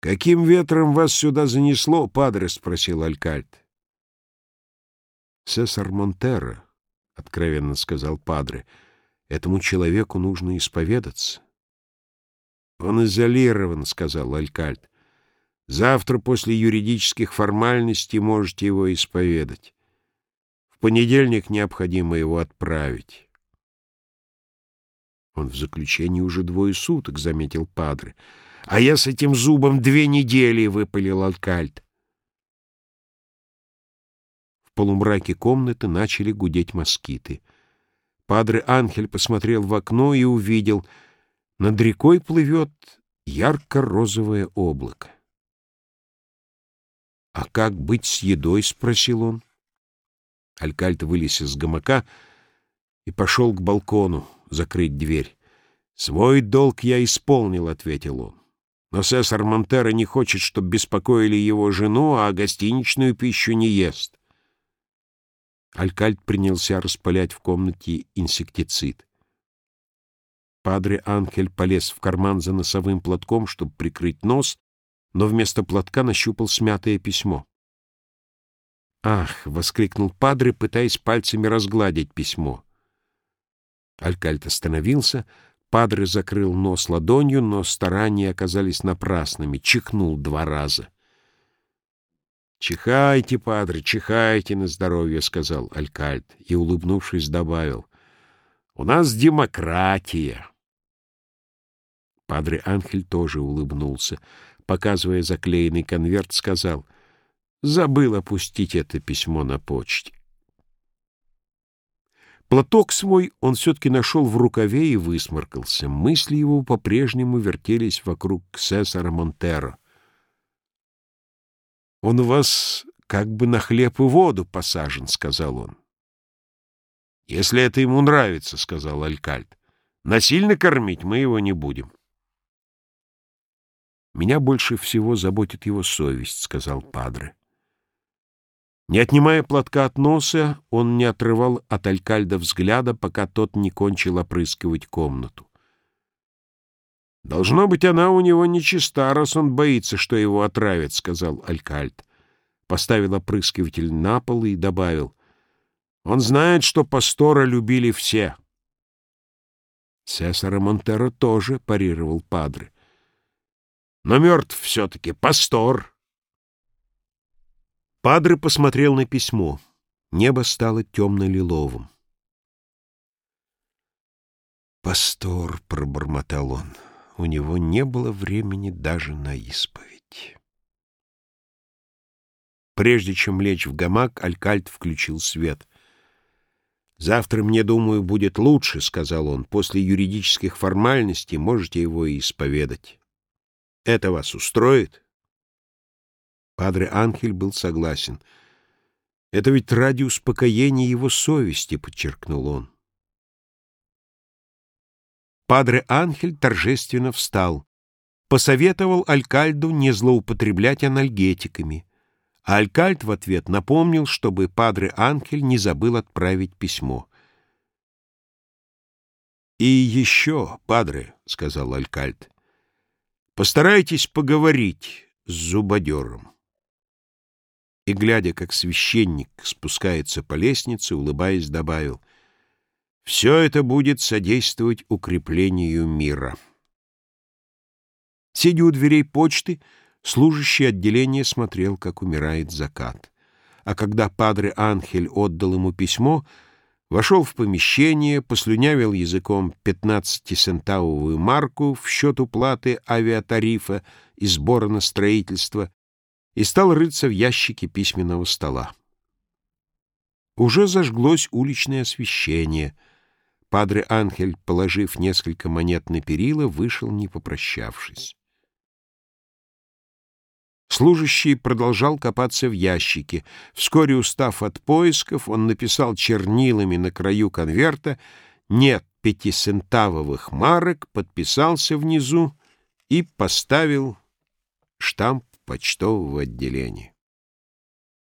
«Каким ветром вас сюда занесло, падре?» — спросил Алькальд. «Сесар Монтеро», — откровенно сказал падре, — «этому человеку нужно исповедаться». «Он изолирован», — сказал Алькальд. «Завтра после юридических формальностей можете его исповедать. В понедельник необходимо его отправить». «Он в заключении уже двое суток», — заметил Падре. «А я с этим зубом две недели», — выпалил Алькальд. В полумраке комнаты начали гудеть москиты. Падре Анхель посмотрел в окно и увидел — над рекой плывет ярко-розовое облако. «А как быть с едой?» — спросил он. Алькальт вылез из гамака и пошел к балкону закрыть дверь. «Свой долг я исполнил», — ответил он. «Но сесар Монтера не хочет, чтобы беспокоили его жену, а гостиничную пищу не ест». Алькальт принялся распылять в комнате инсектицид. Падре Анхель полез в карман за носовым платком, чтобы прикрыть нос, но вместо платка нащупал смятое письмо. «Ах!» — воскликнул Падре, пытаясь пальцами разгладить письмо. Алькальт остановился, Падре закрыл нос ладонью, но старания оказались напрасными, чихнул два раза. «Чихайте, Падре, чихайте на здоровье», — сказал Алькальт и, улыбнувшись, добавил. «У нас демократия». Падре Анхель тоже улыбнулся. Показывая заклеенный конверт, сказал, «Забыл опустить это письмо на почте». Платок свой он все-таки нашел в рукаве и высморкался. Мысли его по-прежнему вертелись вокруг Сесара Монтеро. «Он у вас как бы на хлеб и воду посажен», — сказал он. «Если это ему нравится», — сказал Алькальд. «Насильно кормить мы его не будем». «Меня больше всего заботит его совесть», — сказал Падре. Не отнимая платка от носа, он не отрывал от Алькальда взгляда, пока тот не кончил опрыскивать комнату. «Должно быть, она у него нечиста, раз он боится, что его отравят», — сказал Алькальд. Поставил опрыскиватель на пол и добавил. «Он знает, что пастора любили все». «Цесара Монтеро тоже», — парировал Падре но мертв все-таки, пастор. Падре посмотрел на письмо. Небо стало темно-лиловым. «Пастор», — пробормотал он, — у него не было времени даже на исповедь. Прежде чем лечь в гамак, Алькальт включил свет. «Завтра, мне, думаю, будет лучше», — сказал он. «После юридических формальностей можете его и исповедать». Это вас устроит? Падре Анхель был согласен. Это ведь ради успокоения его совести, подчеркнул он. Падре Анхель торжественно встал, посоветовал Алькальду не злоупотреблять анальгетиками, а Алькальд в ответ напомнил, чтобы Падре Анхель не забыл отправить письмо. «И еще, Падре», — сказал Алькальд, — Постарайтесь поговорить с зубодером. И, глядя, как священник спускается по лестнице, улыбаясь, добавил, «Все это будет содействовать укреплению мира». Сидя у дверей почты, служащий отделения смотрел, как умирает закат. А когда падре Анхель отдал ему письмо — вошел в помещение, послюнявил языком 15-центавовую марку в счет уплаты авиатарифа и сбора на строительство и стал рыться в ящике письменного стола. Уже зажглось уличное освещение. Падре Анхель, положив несколько монет на перила, вышел, не попрощавшись. Служащий продолжал копаться в ящике. Вскоре, устав от поисков, он написал чернилами на краю конверта «Нет пятисентавовых марок», подписался внизу и поставил штамп почтового отделения.